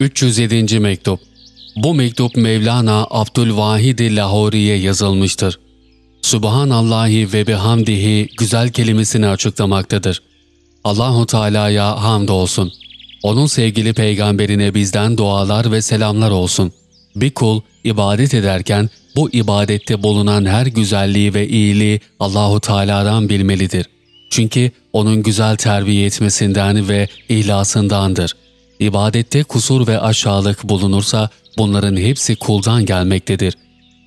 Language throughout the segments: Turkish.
307. Mektup Bu mektup Mevlana Abdülvahid Lahori'ye yazılmıştır. Subhanallahi ve bihamdihi güzel kelimesini açıklamaktadır. Allahu Teala'ya hamd olsun. Onun sevgili peygamberine bizden dualar ve selamlar olsun. Bir kul ibadet ederken bu ibadette bulunan her güzelliği ve iyiliği Allahu Teala'dan bilmelidir. Çünkü onun güzel terbiye etmesinden ve ihlasındandır. İbadette kusur ve aşağılık bulunursa bunların hepsi kuldan gelmektedir.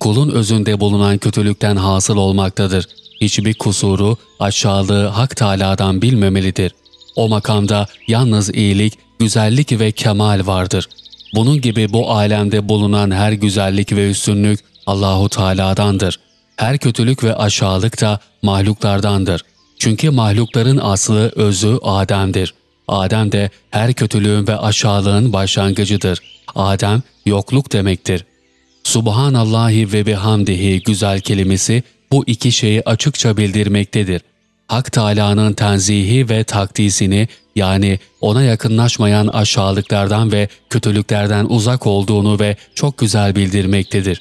Kulun özünde bulunan kötülükten hasıl olmaktadır. Hiçbir kusuru, aşağılığı Hak Teâlâ'dan bilmemelidir. O makamda yalnız iyilik, güzellik ve kemal vardır. Bunun gibi bu alemde bulunan her güzellik ve üstünlük Allahu Teala'dandır. Her kötülük ve aşağılık da mahluklardandır. Çünkü mahlukların aslı, özü Adem'dir. Adem de her kötülüğün ve aşağılığın başlangıcıdır. Adem yokluk demektir. Subhanallahi ve bihamdihi güzel kelimesi bu iki şeyi açıkça bildirmektedir. Hak Teâlâ'nın tenzihi ve takdisini yani ona yakınlaşmayan aşağılıklardan ve kötülüklerden uzak olduğunu ve çok güzel bildirmektedir.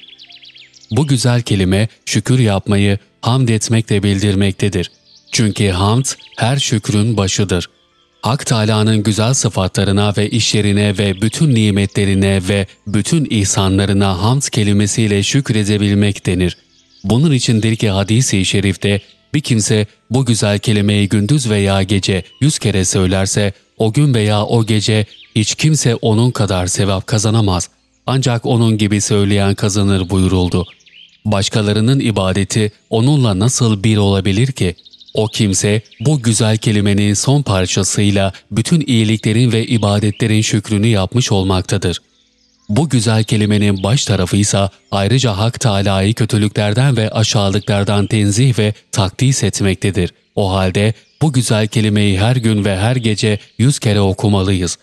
Bu güzel kelime şükür yapmayı, hamd etmekle bildirmektedir. Çünkü hamd her şükrün başıdır. Hak Teâlâ'nın güzel sıfatlarına ve işlerine ve bütün nimetlerine ve bütün ihsanlarına hamd kelimesiyle şükredebilmek denir. Bunun içindir ki hadis-i şerifte bir kimse bu güzel kelimeyi gündüz veya gece yüz kere söylerse o gün veya o gece hiç kimse onun kadar sevap kazanamaz. Ancak onun gibi söyleyen kazanır buyuruldu. Başkalarının ibadeti onunla nasıl bir olabilir ki? O kimse bu güzel kelimenin son parçasıyla bütün iyiliklerin ve ibadetlerin şükrünü yapmış olmaktadır. Bu güzel kelimenin baş tarafı ise ayrıca Hak Teâlâ'yı kötülüklerden ve aşağılıklardan tenzih ve takdis etmektedir. O halde bu güzel kelimeyi her gün ve her gece yüz kere okumalıyız.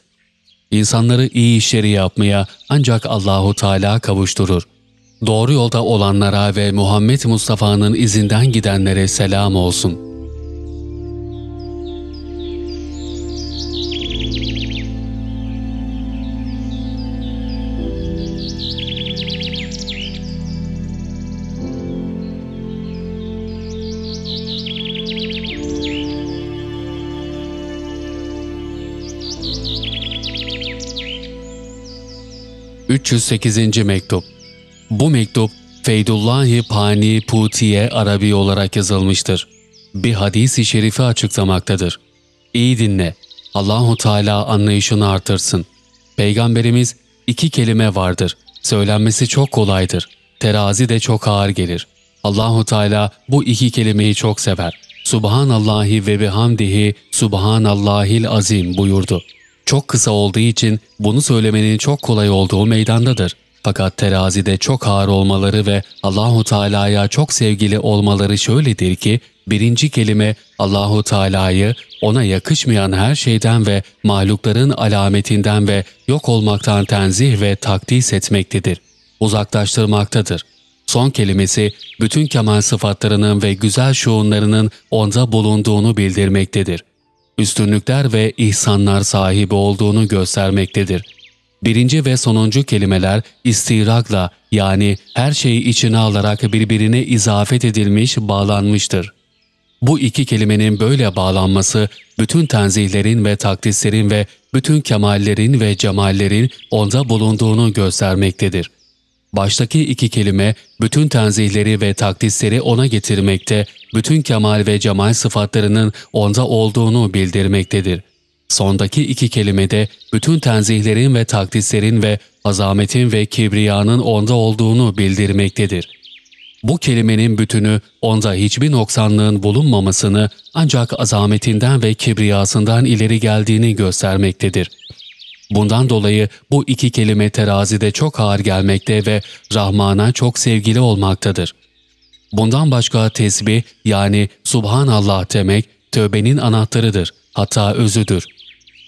İnsanları iyi işleri yapmaya ancak Allahu Teala kavuşturur. Doğru yolda olanlara ve Muhammed Mustafa'nın izinden gidenlere selam olsun.'' 308. Mektup Bu mektup Feydullahi Pani Putiye Arabi olarak yazılmıştır. Bir hadis-i şerifi açıklamaktadır. İyi dinle. Allahu Teala anlayışını artırsın. Peygamberimiz iki kelime vardır. Söylenmesi çok kolaydır. Terazi de çok ağır gelir. Allahu Teala bu iki kelimeyi çok sever. Subhanallahi ve bihamdihi Subhanallahil azim buyurdu. Çok kısa olduğu için bunu söylemenin çok kolay olduğu meydandadır. Fakat terazide çok ağır olmaları ve Allahu Teala'ya çok sevgili olmaları şöyledir ki birinci kelime Allahu Teala'yı ona yakışmayan her şeyden ve mahlukların alametinden ve yok olmaktan tenzih ve takdis etmektedir. Uzaklaştırmaktadır. Son kelimesi bütün kemal sıfatlarının ve güzel şuunlarının onda bulunduğunu bildirmektedir üstünlükler ve ihsanlar sahibi olduğunu göstermektedir. Birinci ve sonuncu kelimeler istirakla yani her şeyi içine alarak birbirine izafet edilmiş, bağlanmıştır. Bu iki kelimenin böyle bağlanması, bütün tenzihlerin ve takdislerin ve bütün kemallerin ve cemallerin onda bulunduğunu göstermektedir. Baştaki iki kelime bütün tenzihleri ve takdisleri ona getirmekte, bütün kemal ve cemal sıfatlarının onda olduğunu bildirmektedir. Sondaki iki kelime de bütün tenzihlerin ve takdislerin ve azametin ve kibriyanın onda olduğunu bildirmektedir. Bu kelimenin bütünü onda hiçbir noksanlığın bulunmamasını ancak azametinden ve kibriyasından ileri geldiğini göstermektedir. Bundan dolayı bu iki kelime terazide çok ağır gelmekte ve Rahman'a çok sevgili olmaktadır. Bundan başka tesbih yani Subhanallah demek tövbenin anahtarıdır, hatta özüdür.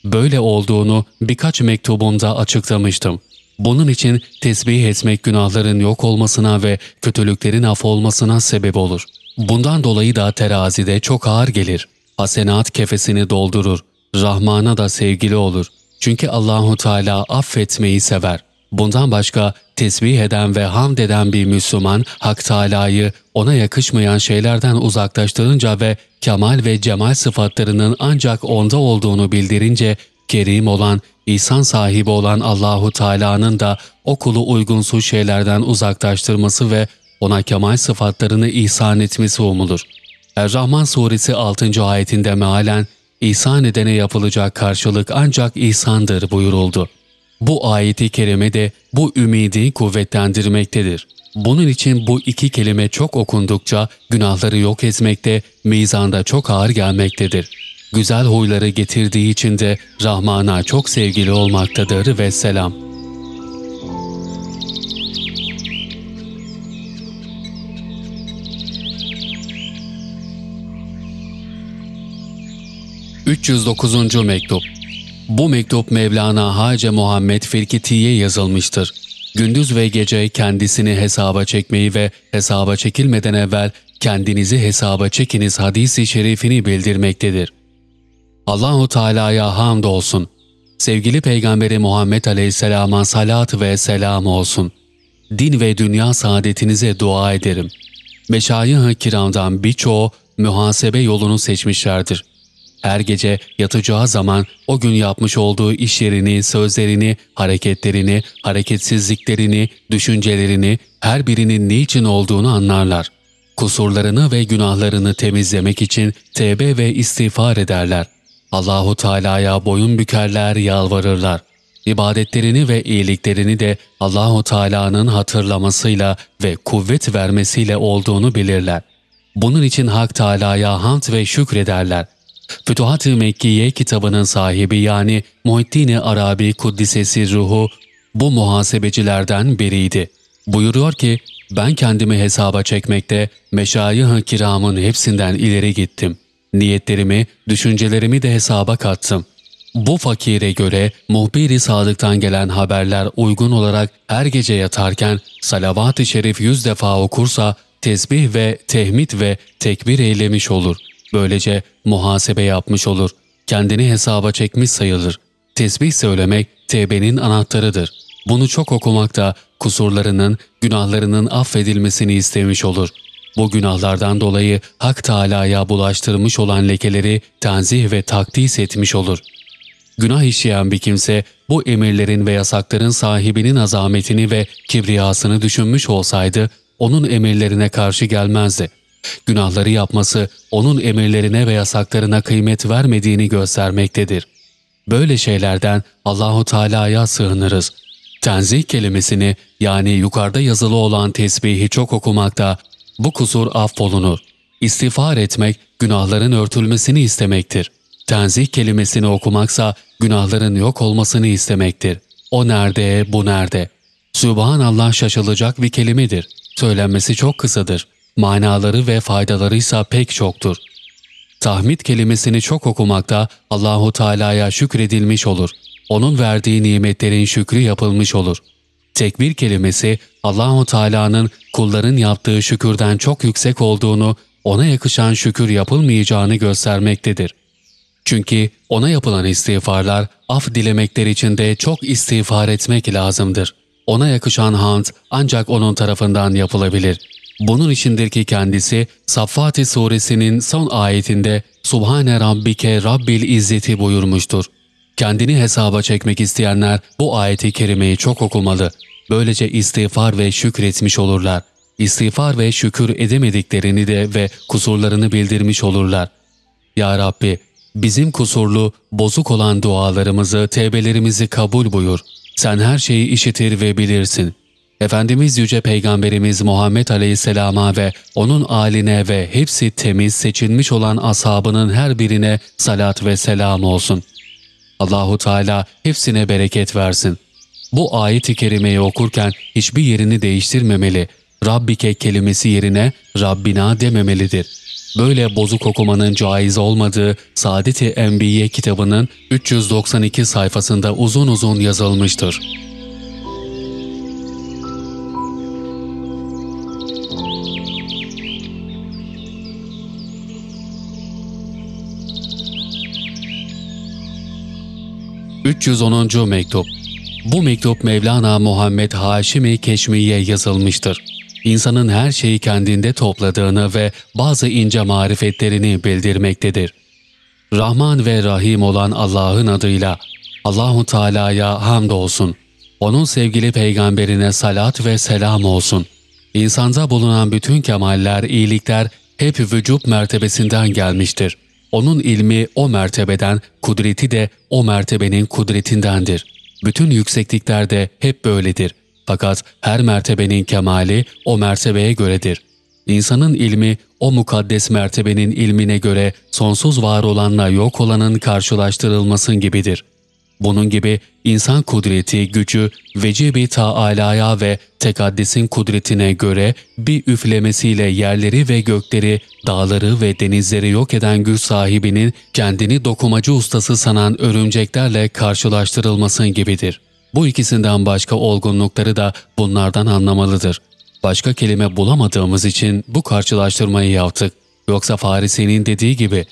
Böyle olduğunu birkaç mektubumda açıklamıştım. Bunun için tesbih etmek günahların yok olmasına ve kötülüklerin af olmasına sebep olur. Bundan dolayı da terazide çok ağır gelir. Hasenat kefesini doldurur. Rahman'a da sevgili olur.'' Çünkü Allahu Teala affetmeyi sever. Bundan başka tesbih eden ve hamd eden bir Müslüman Hak Teala'yı ona yakışmayan şeylerden uzaklaştırınca ve kemal ve cemal sıfatlarının ancak onda olduğunu bildirince kerim olan, ihsan sahibi olan Allahu Teala'nın da o kulu uygunsuz şeylerden uzaklaştırması ve ona kemal sıfatlarını ihsan etmesi umulur. Er-Rahman suresi 6. ayetinde mealen ihsan edene yapılacak karşılık ancak ihsandır buyuruldu. Bu ayeti kerime de bu ümidi kuvvetlendirmektedir. Bunun için bu iki kelime çok okundukça günahları yok etmekte, mizanda çok ağır gelmektedir. Güzel huyları getirdiği için de Rahman'a çok sevgili olmaktadır ve selam. ...309. Mektup Bu mektup Mevlana Hace Muhammed Firkiti'ye yazılmıştır gündüz ve gece kendisini hesaba çekmeyi ve hesaba çekilmeden evvel kendinizi hesaba çekiniz hadisi şerifini bildirmektedir. Allahu Teala'ya hamd olsun. Sevgili Peygamberi Muhammed Aleyhisselam'a salat ve selam olsun. Din ve dünya saadetinize dua ederim. Meşayih-i kiramdan birçoğu muhasebe yolunu seçmişlerdir her gece yatacağı zaman o gün yapmış olduğu iş yerini, sözlerini, hareketlerini, hareketsizliklerini, düşüncelerini, her birinin niçin olduğunu anlarlar. Kusurlarını ve günahlarını temizlemek için tevbe ve istiğfar ederler. Allahu Teala'ya boyun bükerler, yalvarırlar. İbadetlerini ve iyiliklerini de Allahu Teala'nın hatırlamasıyla ve kuvvet vermesiyle olduğunu bilirler. Bunun için Hak Teala'ya hamd ve şükrederler. Fütuhat-ı Mekkiye kitabının sahibi yani Muhiddin Arabi Kuddisesi ruhu bu muhasebecilerden biriydi. Buyuruyor ki, ben kendimi hesaba çekmekte meşayih-ı kiramın hepsinden ileri gittim. Niyetlerimi, düşüncelerimi de hesaba kattım. Bu fakire göre muhbiri sadıktan gelen haberler uygun olarak her gece yatarken salavat-ı şerif yüz defa okursa tesbih ve tehmid ve tekbir eylemiş olur.'' Böylece muhasebe yapmış olur, kendini hesaba çekmiş sayılır. Tesbih söylemek tevbenin anahtarıdır. Bunu çok okumak da kusurlarının, günahlarının affedilmesini istemiş olur. Bu günahlardan dolayı Hak Teâlâ'ya bulaştırmış olan lekeleri tenzih ve takdis etmiş olur. Günah işleyen bir kimse bu emirlerin ve yasakların sahibinin azametini ve kibriyasını düşünmüş olsaydı, onun emirlerine karşı gelmezdi. Günahları yapması onun emirlerine ve yasaklarına kıymet vermediğini göstermektedir. Böyle şeylerden Allahu Teala'ya sığınırız. Tenzih kelimesini yani yukarıda yazılı olan tesbihi çok okumakta bu kusur affolunur. İstiğfar etmek günahların örtülmesini istemektir. Tenzih kelimesini okumaksa günahların yok olmasını istemektir. O nerede, bu nerede? Sübhanallah şaşılacak bir kelimedir. Söylenmesi çok kısadır. Manaları ve faydaları ise pek çoktur. Tahmid kelimesini çok okumakta Allahu Teala'ya şükredilmiş olur. Onun verdiği nimetlerin şükrü yapılmış olur. Tekbir kelimesi Allahu Teala'nın kulların yaptığı şükürden çok yüksek olduğunu, ona yakışan şükür yapılmayacağını göstermektedir. Çünkü ona yapılan istiğfarlar, af dilemekler için de çok istiğfar etmek lazımdır. Ona yakışan hamd ancak onun tarafından yapılabilir. Bunun içindir ki kendisi Saffati suresinin son ayetinde Subhane Rabbike Rabbil İzzeti buyurmuştur. Kendini hesaba çekmek isteyenler bu ayeti kerimeyi çok okumalı. Böylece istiğfar ve şükretmiş olurlar. İstiğfar ve şükür edemediklerini de ve kusurlarını bildirmiş olurlar. Ya Rabbi, bizim kusurlu, bozuk olan dualarımızı, tevbelerimizi kabul buyur. Sen her şeyi işitir ve bilirsin. Efendimiz Yüce Peygamberimiz Muhammed Aleyhisselam'a ve onun aline ve hepsi temiz seçilmiş olan ashabının her birine salat ve selam olsun. Allahu Teala hepsine bereket versin. Bu ayet-i kerimeyi okurken hiçbir yerini değiştirmemeli. Rabbike kelimesi yerine Rabbina dememelidir. Böyle bozuk okumanın caiz olmadığı Saadet-i Enbiye kitabının 392 sayfasında uzun uzun yazılmıştır. 310. Mektup Bu mektup Mevlana Muhammed Haşimi Keşmi'ye yazılmıştır. İnsanın her şeyi kendinde topladığını ve bazı ince marifetlerini bildirmektedir. Rahman ve Rahim olan Allah'ın adıyla Allahu Teala'ya hamdolsun. Onun sevgili peygamberine salat ve selam olsun. İnsanda bulunan bütün kemaller, iyilikler hep vücut mertebesinden gelmiştir. Onun ilmi o mertebeden, kudreti de o mertebenin kudretindendir. Bütün yükseklikler de hep böyledir. Fakat her mertebenin kemali o mertebeye göredir. İnsanın ilmi o mukaddes mertebenin ilmine göre sonsuz var olanla yok olanın karşılaştırılmasın gibidir. Bunun gibi insan kudreti, gücü vecibi Taala'ya ve tekaddesin kudretine göre bir üflemesiyle yerleri ve gökleri, dağları ve denizleri yok eden güç sahibinin kendini dokumacı ustası sanan örümceklerle karşılaştırılmasın gibidir. Bu ikisinden başka olgunlukları da bunlardan anlamalıdır. Başka kelime bulamadığımız için bu karşılaştırmayı yaptık. Yoksa Farisi'nin dediği gibi,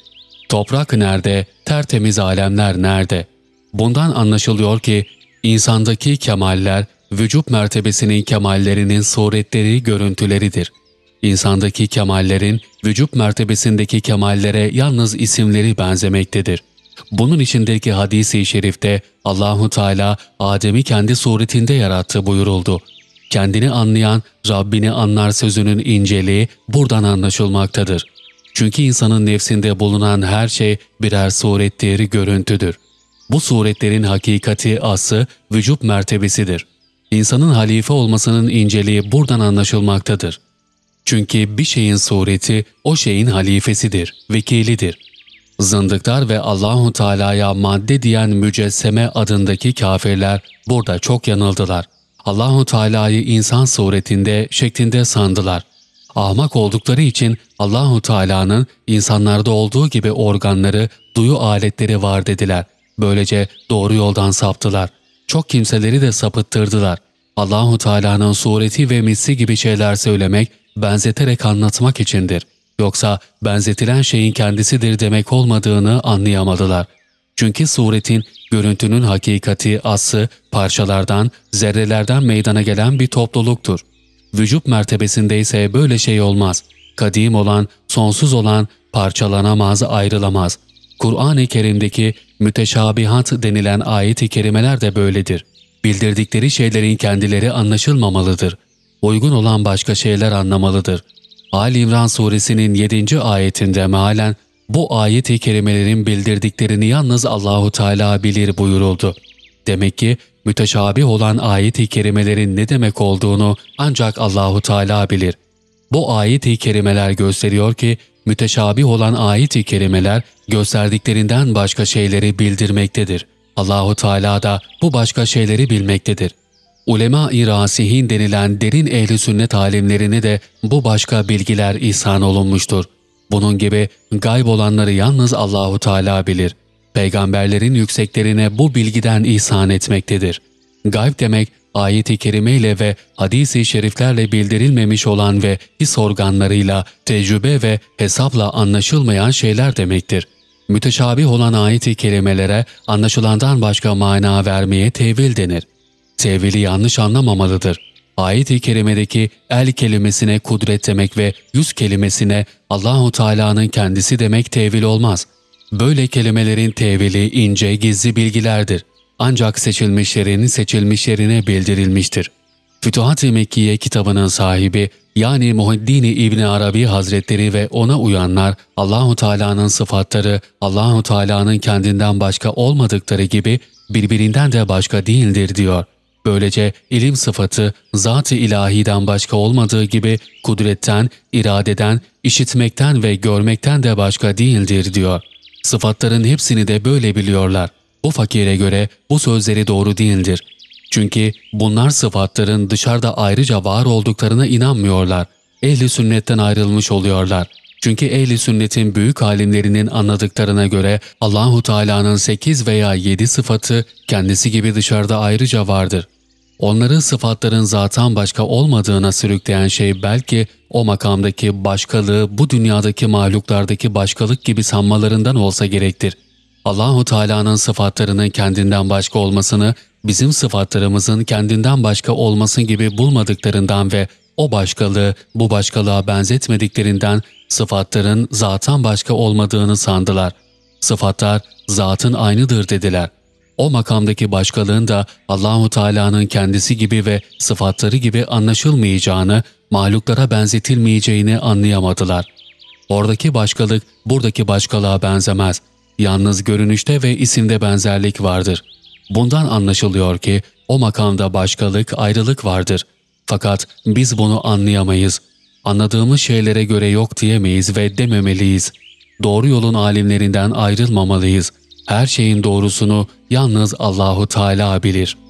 toprak nerede, tertemiz alemler nerede?'' Bundan anlaşılıyor ki insandaki kemaller vücut mertebesinin kemallerinin suretleri, görüntüleridir. İnsandaki kemallerin vücut mertebesindeki kemallere yalnız isimleri benzemektedir. Bunun içindeki hadisi şerifte Allahu Teala Adem'i kendi suretinde yarattı buyuruldu. Kendini anlayan Rabbini anlar sözünün inceliği buradan anlaşılmaktadır. Çünkü insanın nefsinde bulunan her şey birer surettir, görüntüdür. Bu suretlerin hakikati aslı vücut mertebesidir. İnsanın halife olmasının inceliği buradan anlaşılmaktadır. Çünkü bir şeyin sureti o şeyin halifesidir, vekilidir. Zındıklar ve Allahu Teala'ya madde diyen mücesseme adındaki kafirler burada çok yanıldılar. Allahu Teala'yı insan suretinde, şeklinde sandılar. Ahmak oldukları için Allahu Teala'nın insanlarda olduğu gibi organları, duyu aletleri var dediler. Böylece doğru yoldan saptılar. Çok kimseleri de sapıttırdılar. Allahu Teala'nın sureti ve misli gibi şeyler söylemek, benzeterek anlatmak içindir. Yoksa benzetilen şeyin kendisidir demek olmadığını anlayamadılar. Çünkü suretin, görüntünün hakikati, aslı, parçalardan, zerrelerden meydana gelen bir topluluktur. Vücut mertebesinde ise böyle şey olmaz. Kadim olan, sonsuz olan, parçalanamaz, ayrılamaz. Kur'an-ı Kerim'deki müteşabihat denilen ayet-i kerimeler de böyledir. Bildirdikleri şeylerin kendileri anlaşılmamalıdır. Uygun olan başka şeyler anlamalıdır. Ali İmran suresinin 7. ayetinde mealen bu ayet-i kerimelerin bildirdiklerini yalnız Allahu Teala bilir buyuruldu. Demek ki müteşabih olan ayet-i kerimelerin ne demek olduğunu ancak Allahu Teala bilir. Bu ayet-i kerimeler gösteriyor ki müteşabih olan ayet-i kerimeler gösterdiklerinden başka şeyleri bildirmektedir. Allahu Teala da bu başka şeyleri bilmektedir. Ulema-i rasihin denilen derin ehli sünnet alimlerine de bu başka bilgiler ihsan olunmuştur. Bunun gibi gayb olanları yalnız Allahu Teala bilir. Peygamberlerin yükseklerine bu bilgiden ihsan etmektedir. Gayb demek ayet-i kerime ve hadis-i şeriflerle bildirilmemiş olan ve his organlarıyla, tecrübe ve hesapla anlaşılmayan şeyler demektir. Müteşabih olan ayet-i kerimelere anlaşılandan başka mana vermeye tevil denir. Tevili yanlış anlamamalıdır. Ayet-i kerimedeki el kelimesine kudret demek ve yüz kelimesine Allahu Teala'nın kendisi demek tevil olmaz. Böyle kelimelerin tevili ince, gizli bilgilerdir ancak seçilmişlerin seçilmişlerine bildirilmiştir. Fütuhat-ı Mekkiye kitabının sahibi yani Muhiddin İbni Arabi Hazretleri ve ona uyanlar Allahu Teala'nın sıfatları Allahu Teala'nın kendinden başka olmadıkları gibi birbirinden de başka değildir diyor. Böylece ilim sıfatı zat-ı ilahiden başka olmadığı gibi kudretten, iradeden, işitmekten ve görmekten de başka değildir diyor. Sıfatların hepsini de böyle biliyorlar. Bu fakire göre bu sözleri doğru değildir. Çünkü bunlar sıfatların dışarıda ayrıca var olduklarına inanmıyorlar. Ehli sünnetten ayrılmış oluyorlar. Çünkü ehli sünnetin büyük alimlerinin anladıklarına göre Allahu Teala'nın 8 veya 7 sıfatı kendisi gibi dışarıda ayrıca vardır. Onları sıfatların zaten başka olmadığına sürükleyen şey belki o makamdaki başkalığı bu dünyadaki mahluklardaki başkalık gibi sanmalarından olsa gerektir. Allahu Teala'nın sıfatlarının kendinden başka olmasını bizim sıfatlarımızın kendinden başka olması gibi bulmadıklarından ve o başkalığı bu başkalığa benzetmediklerinden sıfatların zattan başka olmadığını sandılar. Sıfatlar zatın aynıdır dediler. O makamdaki başkalığın da Allahu Teala'nın kendisi gibi ve sıfatları gibi anlaşılmayacağını, mahluklara benzetilmeyeceğini anlayamadılar. Oradaki başkalık buradaki başkalığa benzemez. Yalnız görünüşte ve isimde benzerlik vardır. Bundan anlaşılıyor ki o makamda başkalık, ayrılık vardır. Fakat biz bunu anlayamayız. Anladığımız şeylere göre yok diyemeyiz ve dememeliyiz. Doğru yolun alimlerinden ayrılmamalıyız. Her şeyin doğrusunu yalnız Allahu Teala bilir.''